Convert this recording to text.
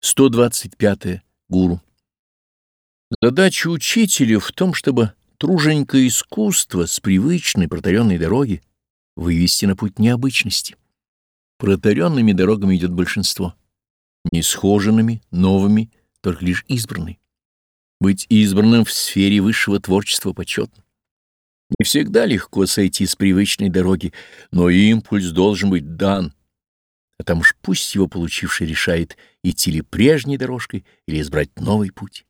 125. -е. Гуру. Задача учителя в том, чтобы труженькое искусство с привычной протаренной дороги вывести на путь необычности. Протаренными дорогами идет большинство, не схоженными, новыми, только лишь избранные. Быть избранным в сфере высшего творчества почетно. Не всегда легко сойти с привычной дороги, но импульс должен быть дан — а там уж пусть его получивший решает, идти ли прежней дорожкой или избрать новый путь.